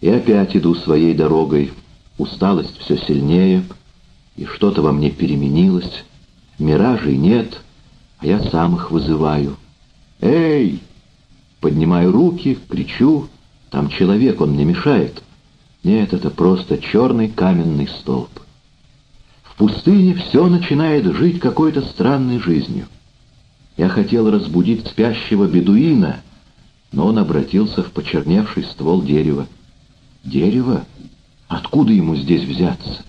И опять иду своей дорогой. Усталость все сильнее, и что-то во мне переменилось. Миражей нет, а я сам их вызываю. «Эй!» Поднимаю руки, кричу. Там человек, он мне мешает. Нет, это просто черный каменный столб. В пустыне все начинает жить какой-то странной жизнью. Я хотел разбудить спящего бедуина, но он обратился в почерневший ствол дерева. Дерево? Откуда ему здесь взяться?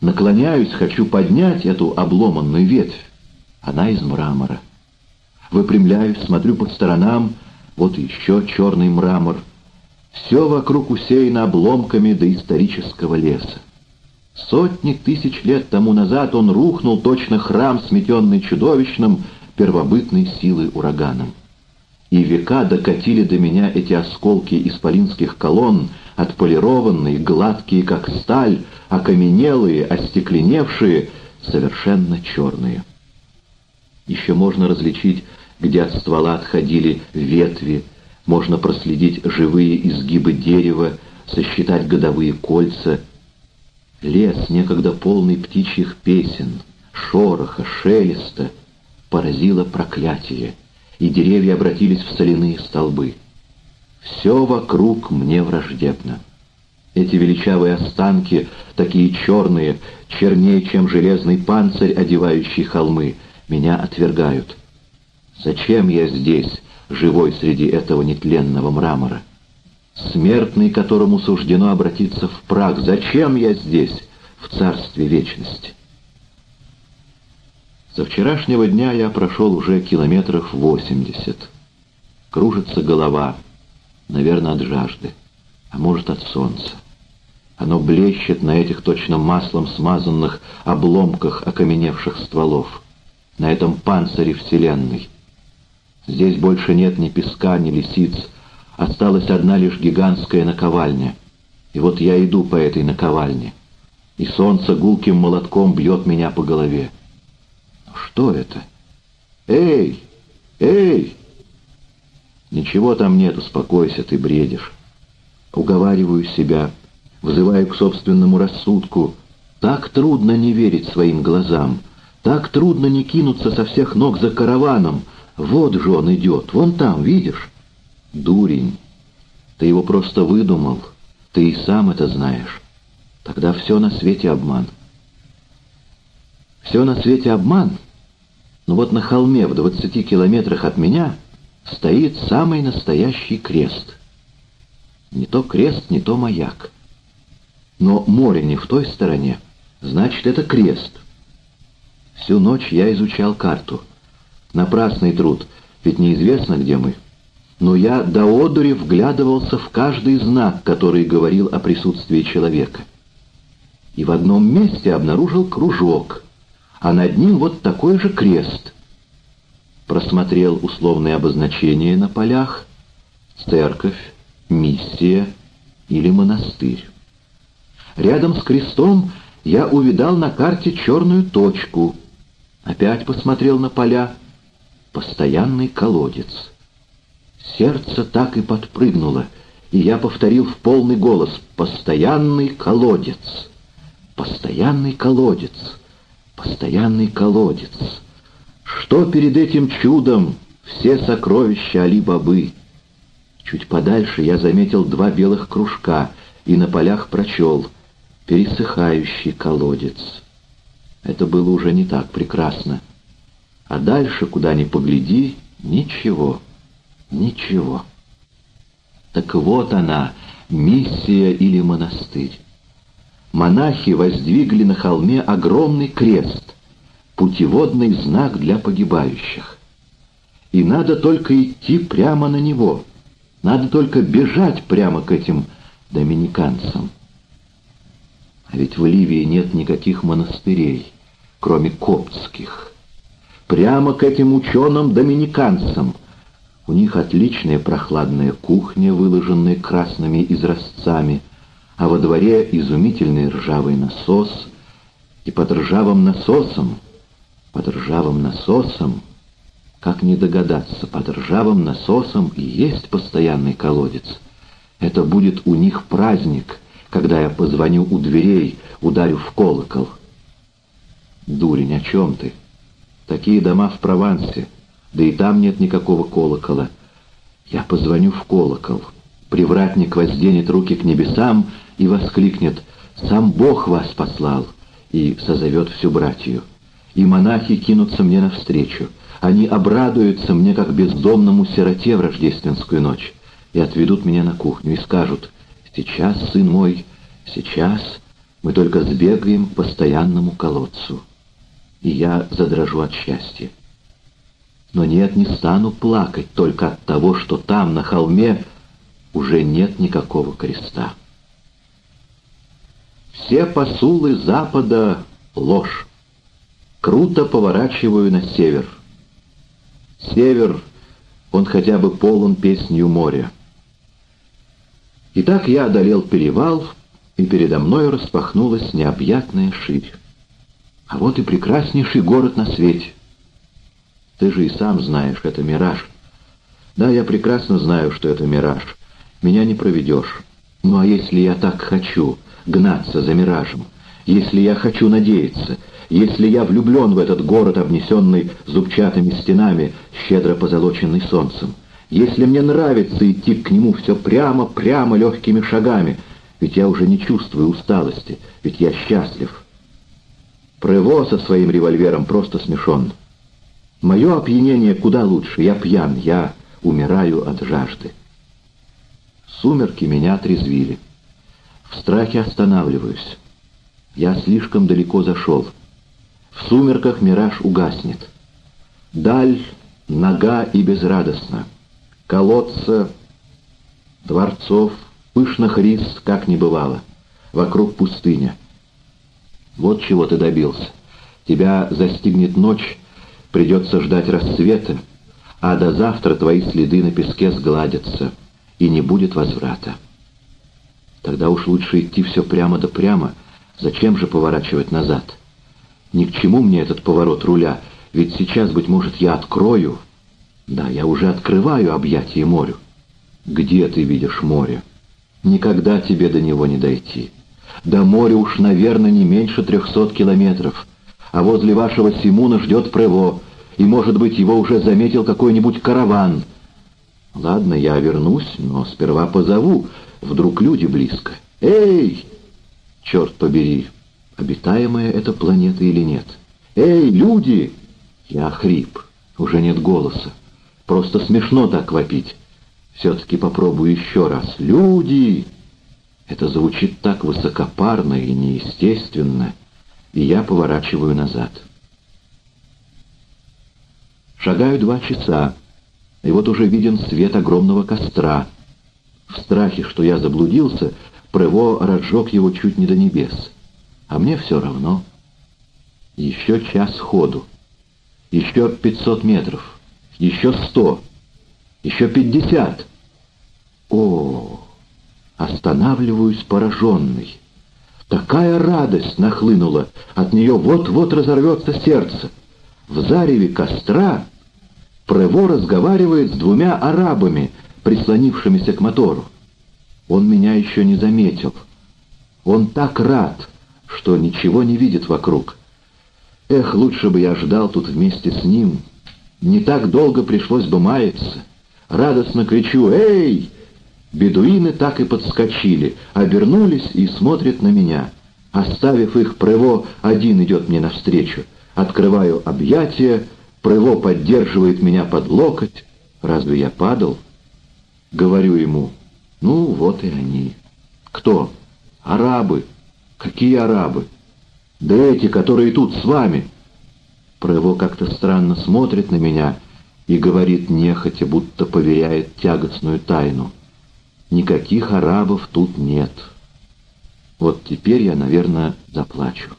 Наклоняюсь, хочу поднять эту обломанную ветвь. Она из мрамора. Выпрямляюсь, смотрю по сторонам, вот еще черный мрамор. Все вокруг усеяно обломками доисторического леса. Сотни тысяч лет тому назад он рухнул точно храм, сметенный чудовищным первобытной силой ураганом и века докатили до меня эти осколки исполинских колонн, отполированные, гладкие, как сталь, окаменелые, остекленевшие, совершенно черные. Еще можно различить, где от ствола отходили ветви, можно проследить живые изгибы дерева, сосчитать годовые кольца. Лес, некогда полный птичьих песен, шороха, шелеста, поразило проклятие и деревья обратились в соляные столбы. Все вокруг мне враждебно. Эти величавые останки, такие черные, чернее, чем железный панцирь, одевающий холмы, меня отвергают. Зачем я здесь, живой среди этого нетленного мрамора? Смертный, которому суждено обратиться в прах, зачем я здесь, в царстве вечности? Со вчерашнего дня я прошел уже километров восемьдесят. Кружится голова, наверное, от жажды, а может, от солнца. Оно блещет на этих точно маслом смазанных обломках окаменевших стволов, на этом панцире Вселенной. Здесь больше нет ни песка, ни лисиц, осталась одна лишь гигантская наковальня. И вот я иду по этой наковальне, и солнце гулким молотком бьет меня по голове. Что это? Эй! Эй! Ничего там нет, успокойся, ты бредишь. Уговариваю себя, вызываю к собственному рассудку. Так трудно не верить своим глазам, так трудно не кинуться со всех ног за караваном. Вот же он идет, вон там, видишь? Дурень, ты его просто выдумал, ты и сам это знаешь. Тогда все на свете обман. Все на свете обман — но вот на холме в двадцати километрах от меня стоит самый настоящий крест. Не то крест, не то маяк. Но море не в той стороне, значит, это крест. Всю ночь я изучал карту. Напрасный труд, ведь неизвестно, где мы. Но я до одури вглядывался в каждый знак, который говорил о присутствии человека. И в одном месте обнаружил кружок — а над ним вот такой же крест. Просмотрел условные обозначения на полях «Церковь», «Миссия» или «Монастырь». Рядом с крестом я увидал на карте черную точку. Опять посмотрел на поля. Постоянный колодец. Сердце так и подпрыгнуло, и я повторил в полный голос «Постоянный колодец! Постоянный колодец!» Постоянный колодец. Что перед этим чудом все сокровища Али-Бабы? Чуть подальше я заметил два белых кружка и на полях прочел «Пересыхающий колодец». Это было уже не так прекрасно. А дальше, куда ни погляди, ничего, ничего. Так вот она, миссия или монастырь монахи воздвигли на холме огромный крест, путеводный знак для погибающих. И надо только идти прямо на него, надо только бежать прямо к этим доминиканцам. А ведь в Ливии нет никаких монастырей, кроме коптских. Прямо к этим ученым-доминиканцам. У них отличная прохладная кухня, выложенная красными изразцами — а во дворе изумительный ржавый насос, и под ржавым насосом, под ржавым насосом, как не догадаться, под ржавым насосом и есть постоянный колодец. Это будет у них праздник, когда я позвоню у дверей, ударю в колокол. Дурень, о чем ты? Такие дома в Провансе, да и там нет никакого колокола. Я позвоню в колокол. Привратник возденет руки к небесам и воскликнет «Сам Бог вас послал!» и созовет всю братью. И монахи кинутся мне навстречу. Они обрадуются мне, как бездомному сироте в рождественскую ночь, и отведут меня на кухню и скажут «Сейчас, сын мой, сейчас мы только сбегаем к постоянному колодцу». И я задрожу от счастья. Но нет, не стану плакать только от того, что там, на холме, уже нет никакого креста. Все посулы Запада — ложь. Круто поворачиваю на север. Север, он хотя бы полон песнью моря. Итак, я одолел перевал, и передо мной распахнулась необъятная ширь. А вот и прекраснейший город на свете. Ты же и сам знаешь, это мираж. Да, я прекрасно знаю, что это мираж. Меня не проведешь. Ну а если я так хочу гнаться за миражем, если я хочу надеяться, если я влюблен в этот город, обнесенный зубчатыми стенами, щедро позолоченный солнцем, если мне нравится идти к нему все прямо, прямо, легкими шагами, ведь я уже не чувствую усталости, ведь я счастлив. Прево со своим револьвером просто смешон. Мое опьянение куда лучше, я пьян, я умираю от жажды. Сумерки меня отрезвили. В страхе останавливаюсь. Я слишком далеко зашел. В сумерках мираж угаснет. Даль нога и безрадостна. Колодца, дворцов, пышных рис, как не бывало. Вокруг пустыня. Вот чего ты добился. Тебя застигнет ночь, придется ждать рассвета, а до завтра твои следы на песке сгладятся, и не будет возврата. Тогда уж лучше идти все прямо да прямо, зачем же поворачивать назад? Ни к чему мне этот поворот руля, ведь сейчас, быть может, я открою. Да, я уже открываю объятие морю. Где ты видишь море? Никогда тебе до него не дойти. До моря уж, наверное, не меньше трехсот километров. А возле вашего Симуна ждет Прево, и, может быть, его уже заметил какой-нибудь караван. Ладно, я вернусь, но сперва позову. Вдруг люди близко. Эй! Черт побери, обитаемая эта планета или нет? Эй, люди! Я хрип, уже нет голоса. Просто смешно так вопить. Все-таки попробую еще раз. Люди! Это звучит так высокопарно и неестественно, и я поворачиваю назад. Шагаю два часа, и вот уже виден свет огромного костра. В страхе, что я заблудился, Прево разжег его чуть не до небес. А мне все равно. Еще час ходу. Еще пятьсот метров. Еще сто. Еще пятьдесят. О, останавливаюсь пораженный. Такая радость нахлынула, от нее вот-вот разорвется сердце. В зареве костра Прево разговаривает с двумя арабами, прислонившимися к мотору. Он меня еще не заметил. Он так рад, что ничего не видит вокруг. Эх, лучше бы я ждал тут вместе с ним. Не так долго пришлось бы маяться. Радостно кричу «Эй!» Бедуины так и подскочили, обернулись и смотрят на меня. Оставив их, Прево один идет мне навстречу. Открываю объятия, Прево поддерживает меня под локоть. Разве я падал? Говорю ему, ну вот и они. Кто? Арабы. Какие арабы? Да эти, которые тут с вами. Прево как-то странно смотрит на меня и говорит нехотя, будто поверяет тягостную тайну. Никаких арабов тут нет. Вот теперь я, наверное, заплачу.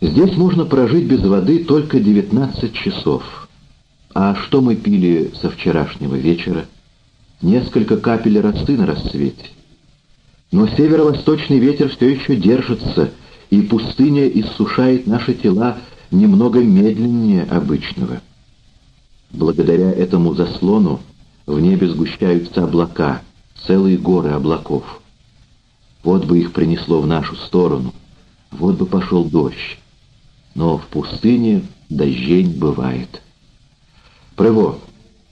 Здесь можно прожить без воды только 19 часов. А что мы пили со вчерашнего вечера? Несколько капель росы на рассвете. Но северо-восточный ветер все еще держится, и пустыня иссушает наши тела немного медленнее обычного. Благодаря этому заслону В небе сгущаются облака, целые горы облаков. Вот бы их принесло в нашу сторону, вот бы пошел дождь. Но в пустыне дождей бывает. Прыво,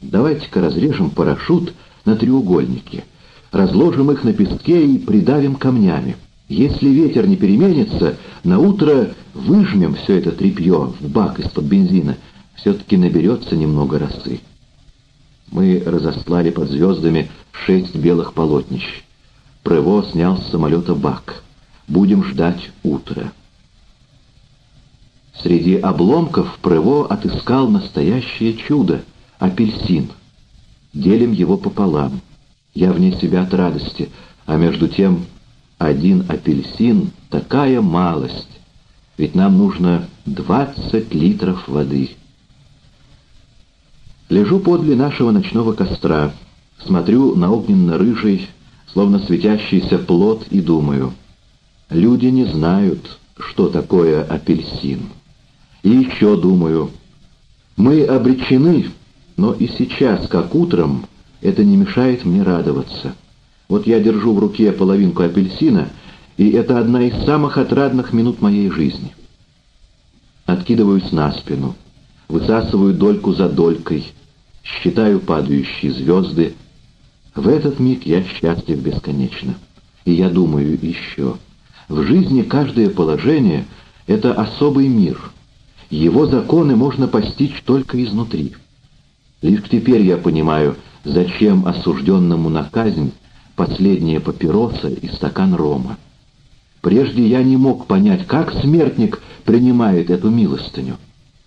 давайте-ка разрежем парашют на треугольники, разложим их на песке и придавим камнями. Если ветер не переменится, на утро выжмем все это тряпье в бак из-под бензина, все-таки наберется немного росы. Мы разослали под звездами шесть белых полотнищ. Прево снял с самолета бак. Будем ждать утра. Среди обломков Прево отыскал настоящее чудо — апельсин. Делим его пополам. Я вне себя от радости, а между тем один апельсин — такая малость, ведь нам нужно 20 литров воды. Лежу подле нашего ночного костра, смотрю на огненно-рыжий, словно светящийся плод и думаю, люди не знают, что такое апельсин. И еще думаю, мы обречены, но и сейчас, как утром, это не мешает мне радоваться. Вот я держу в руке половинку апельсина, и это одна из самых отрадных минут моей жизни. Откидываюсь на спину, высасываю дольку за долькой, считаю падающие звезды. В этот миг я счастлив бесконечно. И я думаю еще. В жизни каждое положение — это особый мир. Его законы можно постичь только изнутри. Лишь теперь я понимаю, зачем осужденному на казнь последняя папироса и стакан рома. Прежде я не мог понять, как смертник принимает эту милостыню.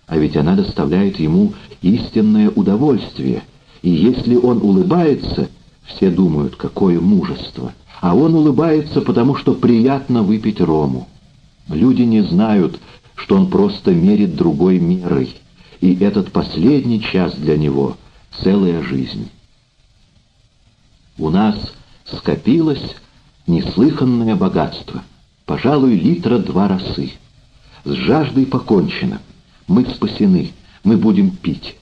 А ведь она доставляет ему истинное удовольствие, и если он улыбается, все думают, какое мужество. А он улыбается, потому что приятно выпить рому. Люди не знают, что он просто мерит другой мерой, и этот последний час для него — целая жизнь. У нас скопилось неслыханное богатство, пожалуй, литра два росы. С жаждой покончено. Мы спасены, мы будем пить.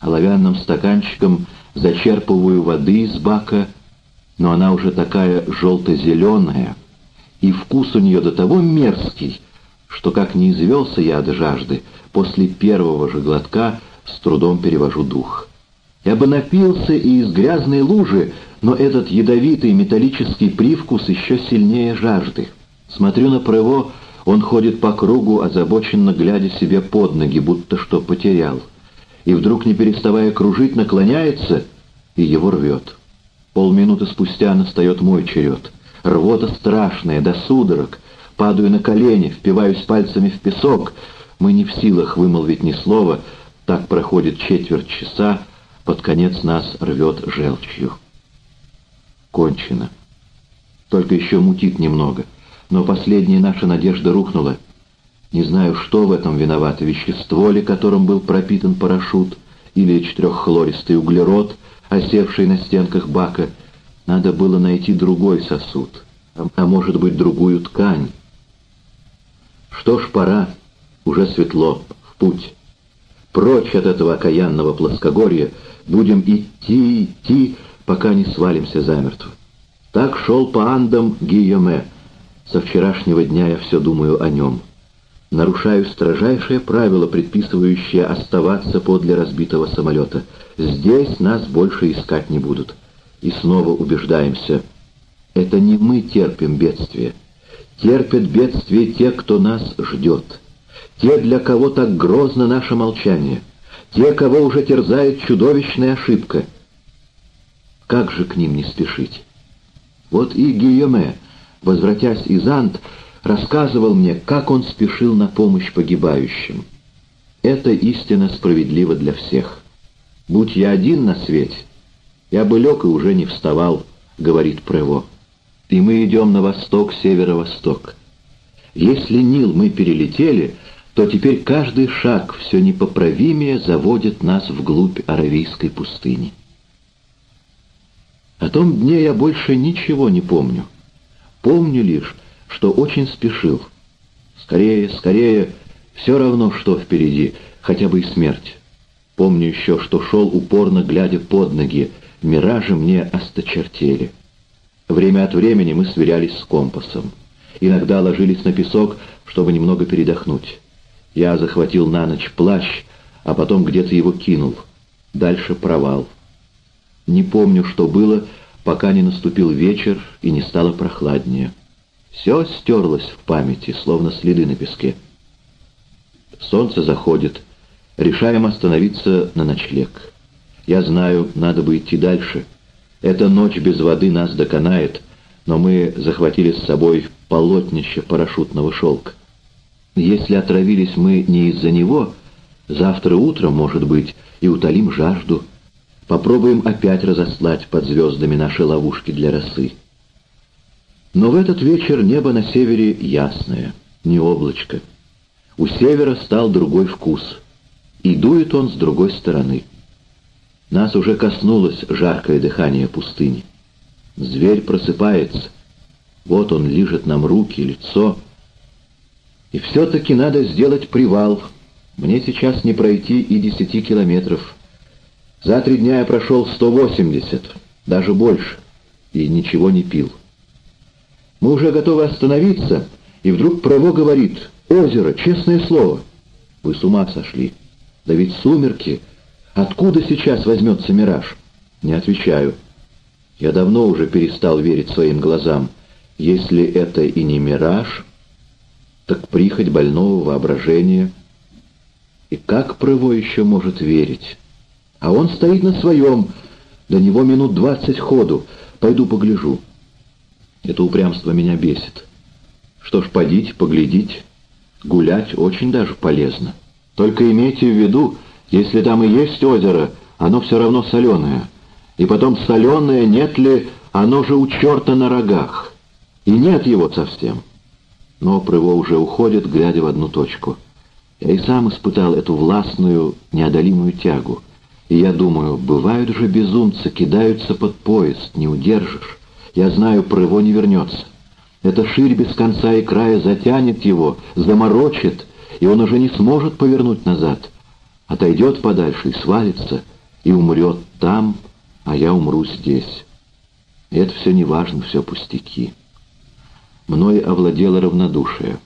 Оловянным стаканчиком зачерпываю воды из бака, но она уже такая желто-зеленая, и вкус у нее до того мерзкий, что как не извелся я от жажды, после первого же глотка с трудом перевожу дух. Я бы напился и из грязной лужи, но этот ядовитый металлический привкус еще сильнее жажды. Смотрю на Прево, он ходит по кругу, озабоченно глядя себе под ноги, будто что потерял. И вдруг, не переставая кружить, наклоняется, и его рвет. Полминуты спустя настает мой черед. Рвота страшная, до судорог. Падаю на колени, впиваюсь пальцами в песок. Мы не в силах вымолвить ни слова. Так проходит четверть часа, под конец нас рвет желчью. Кончено. Только еще мутит немного. Но последняя наша надежда рухнула. Не знаю, что в этом виновато, вещество ли, которым был пропитан парашют, или четыреххлористый углерод, осевший на стенках бака. Надо было найти другой сосуд, а может быть, другую ткань. Что ж, пора, уже светло, в путь. Прочь от этого окаянного плоскогорья, Будем идти, идти, пока не свалимся замертво. Так шел по андам Гийоме. Со вчерашнего дня я все думаю о нем. Нарушаю строжайшее правило, предписывающее оставаться подле разбитого самолета. Здесь нас больше искать не будут. И снова убеждаемся. Это не мы терпим бедствие. Терпят бедствие те, кто нас ждет. Те, для кого так грозно наше молчание те, кого уже терзает чудовищная ошибка. Как же к ним не спешить? Вот и Гийоме, возвратясь из Ант, рассказывал мне, как он спешил на помощь погибающим. Это истина справедлива для всех. Будь я один на свете, я бы лег и уже не вставал, говорит Прево. И мы идем на восток, северо-восток. Если Нил мы перелетели, то теперь каждый шаг все непоправимее заводит нас вглубь Аравийской пустыни. О том дне я больше ничего не помню. Помню лишь, что очень спешил. Скорее, скорее, все равно, что впереди, хотя бы и смерть. Помню еще, что шел упорно, глядя под ноги. Миражи мне осточертели. Время от времени мы сверялись с компасом. Иногда ложились на песок, чтобы немного передохнуть. Я захватил на ночь плащ, а потом где-то его кинул. Дальше провал. Не помню, что было, пока не наступил вечер и не стало прохладнее. Все стерлось в памяти, словно следы на песке. Солнце заходит. Решаем остановиться на ночлег. Я знаю, надо бы идти дальше. Эта ночь без воды нас доконает, но мы захватили с собой полотнище парашютного шелка. Если отравились мы не из-за него, завтра утром, может быть, и утолим жажду. Попробуем опять разослать под звездами наши ловушки для росы. Но в этот вечер небо на севере ясное, не облачко. У севера стал другой вкус, и дует он с другой стороны. Нас уже коснулось жаркое дыхание пустыни. Зверь просыпается. Вот он лижет нам руки, лицо. И все-таки надо сделать привал. Мне сейчас не пройти и десяти километров. За три дня я прошел 180, даже больше, и ничего не пил. Мы уже готовы остановиться, и вдруг Право говорит, «Озеро, честное слово». Вы с ума сошли. Да ведь сумерки. Откуда сейчас возьмется мираж? Не отвечаю. Я давно уже перестал верить своим глазам. Если это и не мираж, так прихоть больного воображения. И как Прыво еще может верить? А он стоит на своем. До него минут двадцать ходу. Пойду погляжу. Это упрямство меня бесит. Что ж, подить, поглядеть, гулять очень даже полезно. Только имейте в виду, если там и есть озеро, оно все равно соленое. И потом соленое, нет ли, оно же у черта на рогах. И нет его совсем. Но Прыво уже уходит, глядя в одну точку. Я и сам испытал эту властную, неодолимую тягу. И я думаю, бывают же безумцы, кидаются под поезд, не удержишь. Я знаю, Прыво не вернется. Эта ширь без конца и края затянет его, заморочит, и он уже не сможет повернуть назад. Отойдет подальше и свалится, и умрет там, а я умру здесь. И это все не важно, все пустяки. Мной овладело равнодушие,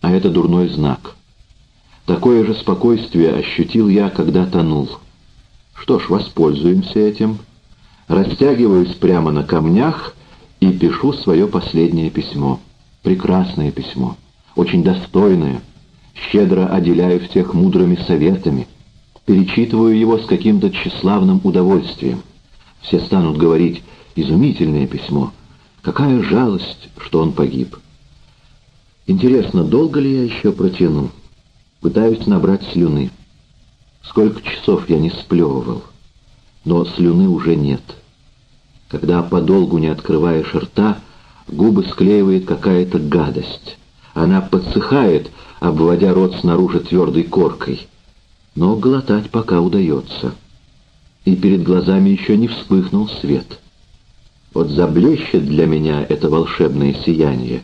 а это дурной знак. Такое же спокойствие ощутил я, когда тонул. Что ж, воспользуемся этим. Растягиваюсь прямо на камнях и пишу свое последнее письмо. Прекрасное письмо, очень достойное. Щедро отделяю всех мудрыми советами. Перечитываю его с каким-то тщеславным удовольствием. Все станут говорить «изумительное письмо». Какая жалость, что он погиб. Интересно, долго ли я еще протяну? Пытаюсь набрать слюны. Сколько часов я не сплевывал. Но слюны уже нет. Когда подолгу не открываешь рта, губы склеивает какая-то гадость. Она подсыхает, обводя рот снаружи твердой коркой. Но глотать пока удается. И перед глазами еще не вспыхнул свет. Вот заблещет для меня это волшебное сияние,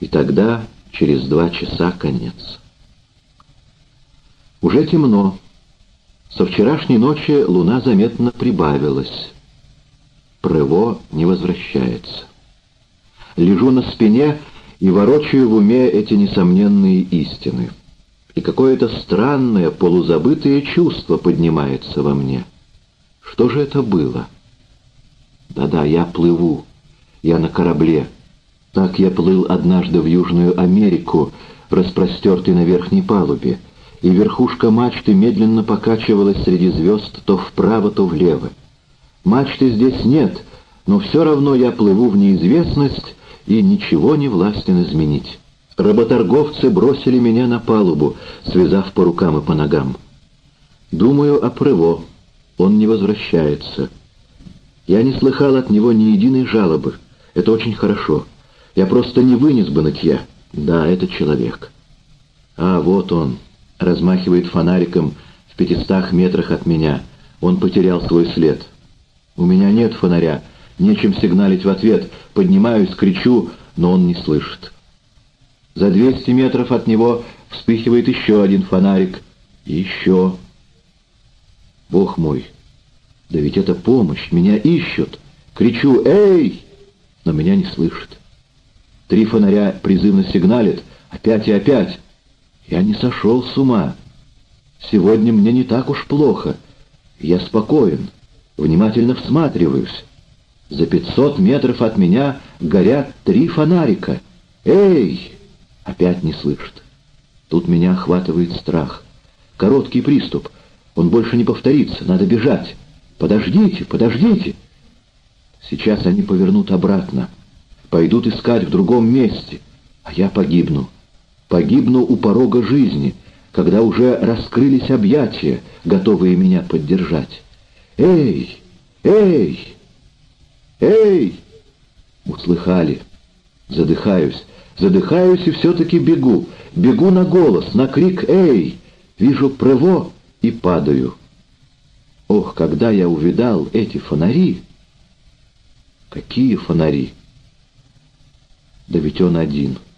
и тогда через два часа конец. Уже темно. Со вчерашней ночи луна заметно прибавилась. Прыво не возвращается. Лежу на спине и ворочаю в уме эти несомненные истины. И какое-то странное, полузабытое чувство поднимается во мне. Что же это было? Да-да, я плыву. Я на корабле. Так я плыл однажды в Южную Америку, распростертый на верхней палубе, и верхушка мачты медленно покачивалась среди звезд то вправо, то влево. Мачты здесь нет, но все равно я плыву в неизвестность, и ничего не властен изменить. Работорговцы бросили меня на палубу, связав по рукам и по ногам. Думаю о Прыво. Он не возвращается. Я не слыхал от него ни единой жалобы. Это очень хорошо. Я просто не вынес бы нытья. Да, это человек. А, вот он. Размахивает фонариком в пятистах метрах от меня. Он потерял свой след. У меня нет фонаря. Нечем сигналить в ответ. Поднимаюсь, кричу, но он не слышит. За двести метров от него вспыхивает еще один фонарик. еще. Бог мой, да ведь это помощь, меня ищут. Кричу «Эй!», но меня не слышат. Три фонаря призывно сигналят, опять и опять. Я не сошел с ума. Сегодня мне не так уж плохо. Я спокоен, внимательно всматриваюсь. За пятьсот метров от меня горят три фонарика. «Эй!» Опять не слышит. Тут меня охватывает страх. Короткий приступ. Он больше не повторится. Надо бежать. Подождите, подождите. Сейчас они повернут обратно. Пойдут искать в другом месте. А я погибну. Погибну у порога жизни, когда уже раскрылись объятия, готовые меня поддержать. «Эй! Эй! Эй!» Услыхали. Задыхаюсь. Задыхаюсь и все-таки бегу. Бегу на голос, на крик «Эй!» Вижу Прево и падаю. Ох, когда я увидал эти фонари! Какие фонари! Да ведь он один —